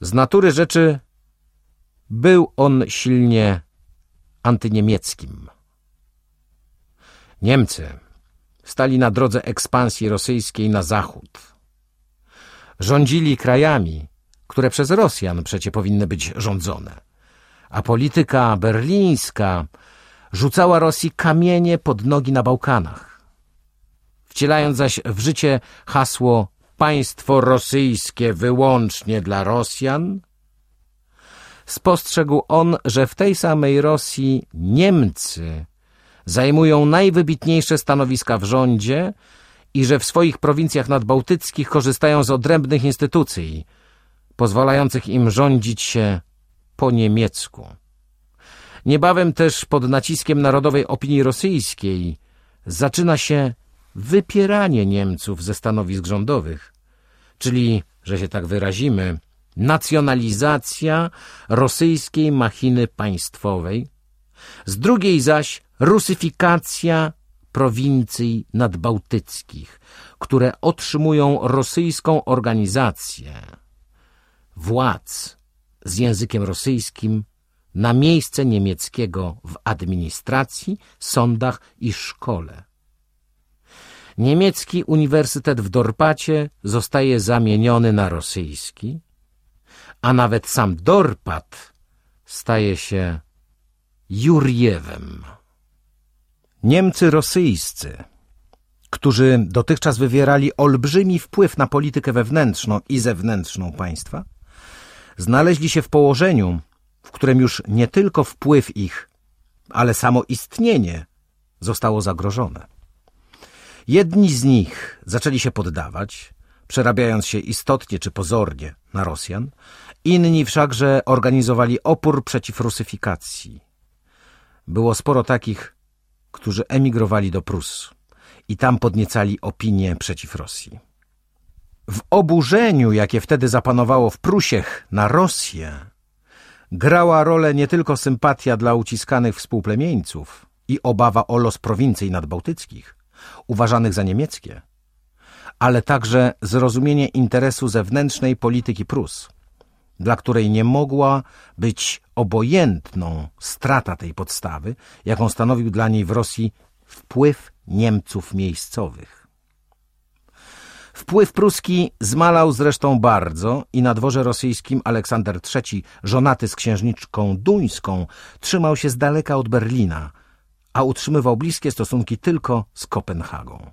Z natury rzeczy był on silnie antyniemieckim. Niemcy stali na drodze ekspansji rosyjskiej na zachód. Rządzili krajami, które przez Rosjan przecie powinny być rządzone. A polityka berlińska rzucała Rosji kamienie pod nogi na Bałkanach. Wcielając zaś w życie hasło państwo rosyjskie wyłącznie dla Rosjan, spostrzegł on, że w tej samej Rosji Niemcy zajmują najwybitniejsze stanowiska w rządzie i że w swoich prowincjach nadbałtyckich korzystają z odrębnych instytucji, pozwalających im rządzić się po niemiecku. Niebawem też pod naciskiem narodowej opinii rosyjskiej zaczyna się wypieranie Niemców ze stanowisk rządowych, czyli, że się tak wyrazimy, nacjonalizacja rosyjskiej machiny państwowej, z drugiej zaś rusyfikacja prowincji nadbałtyckich, które otrzymują rosyjską organizację władz z językiem rosyjskim na miejsce niemieckiego w administracji, sądach i szkole. Niemiecki Uniwersytet w Dorpacie zostaje zamieniony na rosyjski, a nawet sam Dorpat staje się Jurjewem. Niemcy rosyjscy, którzy dotychczas wywierali olbrzymi wpływ na politykę wewnętrzną i zewnętrzną państwa, znaleźli się w położeniu, w którym już nie tylko wpływ ich, ale samo istnienie zostało zagrożone. Jedni z nich zaczęli się poddawać, przerabiając się istotnie czy pozornie na Rosjan, inni wszakże organizowali opór przeciw rusyfikacji. Było sporo takich, którzy emigrowali do Prus i tam podniecali opinię przeciw Rosji. W oburzeniu, jakie wtedy zapanowało w Prusiech na Rosję, grała rolę nie tylko sympatia dla uciskanych współplemieńców i obawa o los prowincji nadbałtyckich, uważanych za niemieckie, ale także zrozumienie interesu zewnętrznej polityki Prus, dla której nie mogła być obojętną strata tej podstawy, jaką stanowił dla niej w Rosji wpływ Niemców miejscowych. Wpływ pruski zmalał zresztą bardzo i na dworze rosyjskim Aleksander III, żonaty z księżniczką duńską, trzymał się z daleka od Berlina, a utrzymywał bliskie stosunki tylko z Kopenhagą.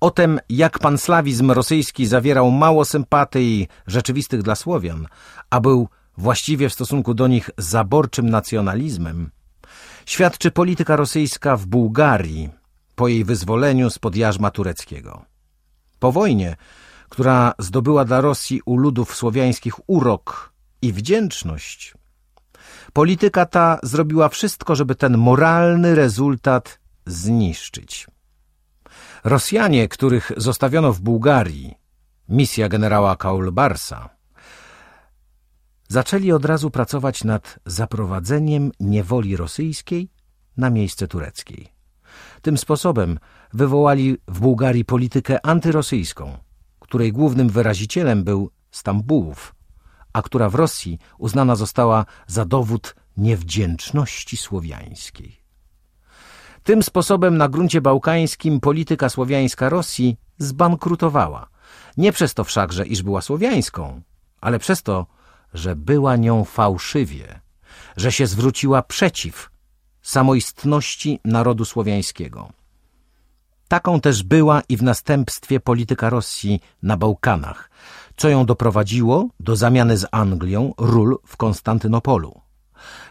O tym, jak panslawizm rosyjski zawierał mało sympatii rzeczywistych dla Słowian, a był właściwie w stosunku do nich zaborczym nacjonalizmem, świadczy polityka rosyjska w Bułgarii po jej wyzwoleniu spod jarzma tureckiego. Po wojnie, która zdobyła dla Rosji u ludów słowiańskich urok i wdzięczność, polityka ta zrobiła wszystko, żeby ten moralny rezultat zniszczyć. Rosjanie, których zostawiono w Bułgarii, misja generała Kaulbarsa, zaczęli od razu pracować nad zaprowadzeniem niewoli rosyjskiej na miejsce tureckiej. Tym sposobem wywołali w Bułgarii politykę antyrosyjską, której głównym wyrazicielem był Stambułów, a która w Rosji uznana została za dowód niewdzięczności słowiańskiej. Tym sposobem na gruncie bałkańskim polityka słowiańska Rosji zbankrutowała. Nie przez to wszakże, iż była słowiańską, ale przez to, że była nią fałszywie, że się zwróciła przeciw samoistności narodu słowiańskiego. Taką też była i w następstwie polityka Rosji na Bałkanach, co ją doprowadziło do zamiany z Anglią ról w Konstantynopolu.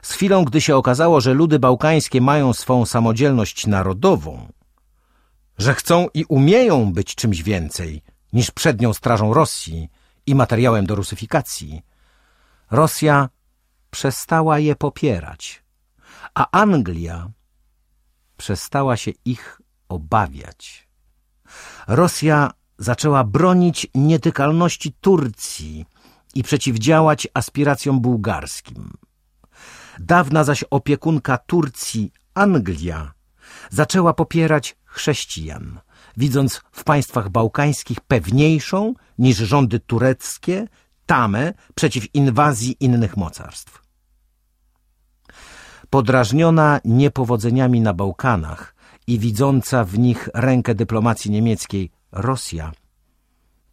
Z chwilą, gdy się okazało, że ludy bałkańskie mają swą samodzielność narodową, że chcą i umieją być czymś więcej niż przednią strażą Rosji i materiałem do rusyfikacji, Rosja przestała je popierać, a Anglia przestała się ich obawiać. Rosja zaczęła bronić nietykalności Turcji i przeciwdziałać aspiracjom bułgarskim. Dawna zaś opiekunka Turcji, Anglia, zaczęła popierać chrześcijan, widząc w państwach bałkańskich pewniejszą niż rządy tureckie, tame przeciw inwazji innych mocarstw. Podrażniona niepowodzeniami na Bałkanach i widząca w nich rękę dyplomacji niemieckiej Rosja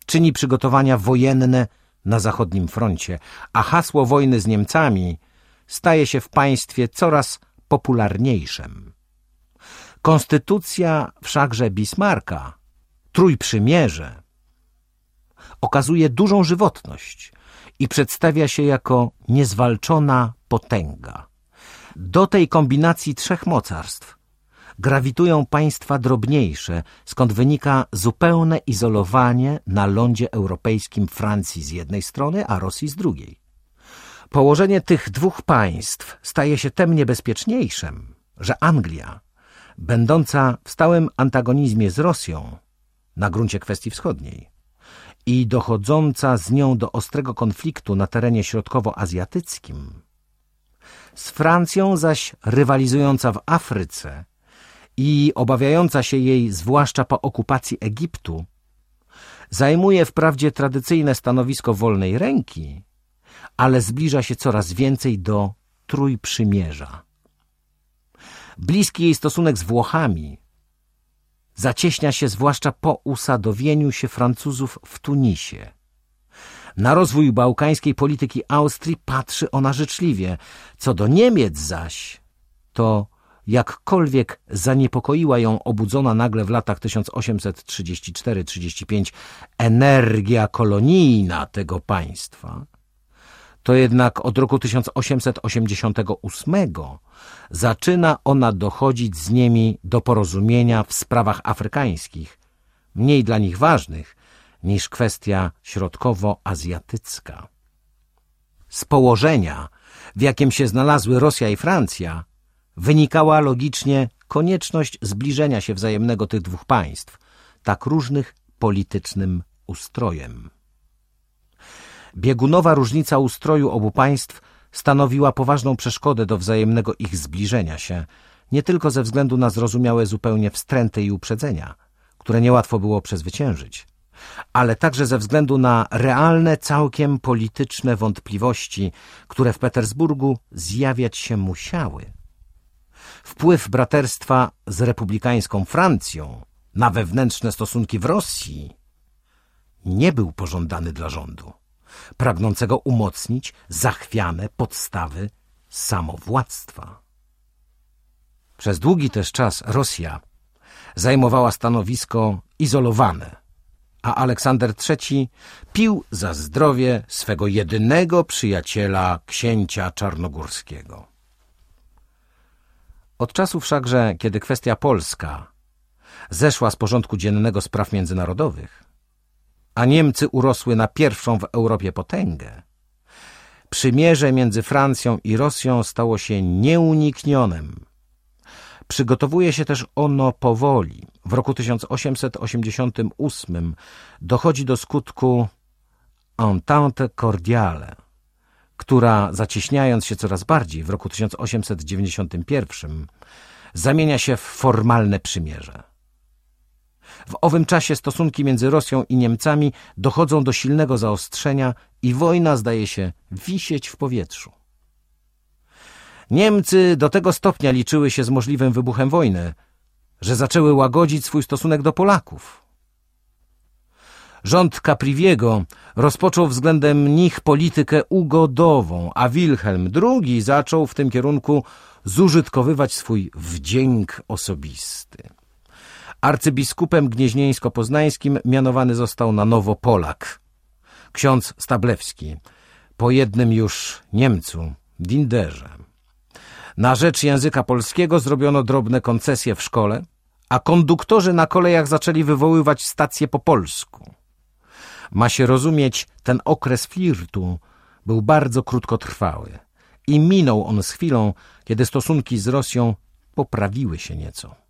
czyni przygotowania wojenne na zachodnim froncie, a hasło wojny z Niemcami staje się w państwie coraz popularniejszym. Konstytucja wszakże Bismarcka, Trójprzymierze, okazuje dużą żywotność i przedstawia się jako niezwalczona potęga. Do tej kombinacji trzech mocarstw grawitują państwa drobniejsze, skąd wynika zupełne izolowanie na lądzie europejskim Francji z jednej strony, a Rosji z drugiej. Położenie tych dwóch państw staje się tem niebezpieczniejszym, że Anglia, będąca w stałym antagonizmie z Rosją na gruncie kwestii wschodniej i dochodząca z nią do ostrego konfliktu na terenie środkowoazjatyckim, z Francją zaś rywalizująca w Afryce i obawiająca się jej zwłaszcza po okupacji Egiptu, zajmuje wprawdzie tradycyjne stanowisko wolnej ręki, ale zbliża się coraz więcej do Trójprzymierza. Bliski jej stosunek z Włochami zacieśnia się zwłaszcza po usadowieniu się Francuzów w Tunisie. Na rozwój bałkańskiej polityki Austrii patrzy ona życzliwie. Co do Niemiec zaś, to jakkolwiek zaniepokoiła ją obudzona nagle w latach 1834-35 energia kolonijna tego państwa, to jednak od roku 1888 zaczyna ona dochodzić z nimi do porozumienia w sprawach afrykańskich, mniej dla nich ważnych niż kwestia środkowoazjatycka. Z położenia, w jakim się znalazły Rosja i Francja, wynikała logicznie konieczność zbliżenia się wzajemnego tych dwóch państw, tak różnych politycznym ustrojem. Biegunowa różnica ustroju obu państw stanowiła poważną przeszkodę do wzajemnego ich zbliżenia się, nie tylko ze względu na zrozumiałe zupełnie wstręty i uprzedzenia, które niełatwo było przezwyciężyć, ale także ze względu na realne, całkiem polityczne wątpliwości, które w Petersburgu zjawiać się musiały. Wpływ braterstwa z republikańską Francją na wewnętrzne stosunki w Rosji nie był pożądany dla rządu, pragnącego umocnić zachwiane podstawy samowładztwa. Przez długi też czas Rosja zajmowała stanowisko izolowane, a Aleksander III pił za zdrowie swego jedynego przyjaciela, księcia czarnogórskiego. Od czasu wszakże, kiedy kwestia polska zeszła z porządku dziennego spraw międzynarodowych, a Niemcy urosły na pierwszą w Europie potęgę, przymierze między Francją i Rosją stało się nieuniknionym. Przygotowuje się też ono powoli. W roku 1888 dochodzi do skutku Entente Cordiale – która zacieśniając się coraz bardziej w roku 1891 zamienia się w formalne przymierze. W owym czasie stosunki między Rosją i Niemcami dochodzą do silnego zaostrzenia i wojna zdaje się wisieć w powietrzu. Niemcy do tego stopnia liczyły się z możliwym wybuchem wojny, że zaczęły łagodzić swój stosunek do Polaków. Rząd Capriviego rozpoczął względem nich politykę ugodową, a Wilhelm II zaczął w tym kierunku zużytkowywać swój wdzięk osobisty. Arcybiskupem gnieźnieńsko-poznańskim mianowany został na nowo Polak, ksiądz Stablewski, po jednym już Niemcu, Dinderze. Na rzecz języka polskiego zrobiono drobne koncesje w szkole, a konduktorzy na kolejach zaczęli wywoływać stacje po polsku. Ma się rozumieć, ten okres flirtu był bardzo krótkotrwały i minął on z chwilą, kiedy stosunki z Rosją poprawiły się nieco.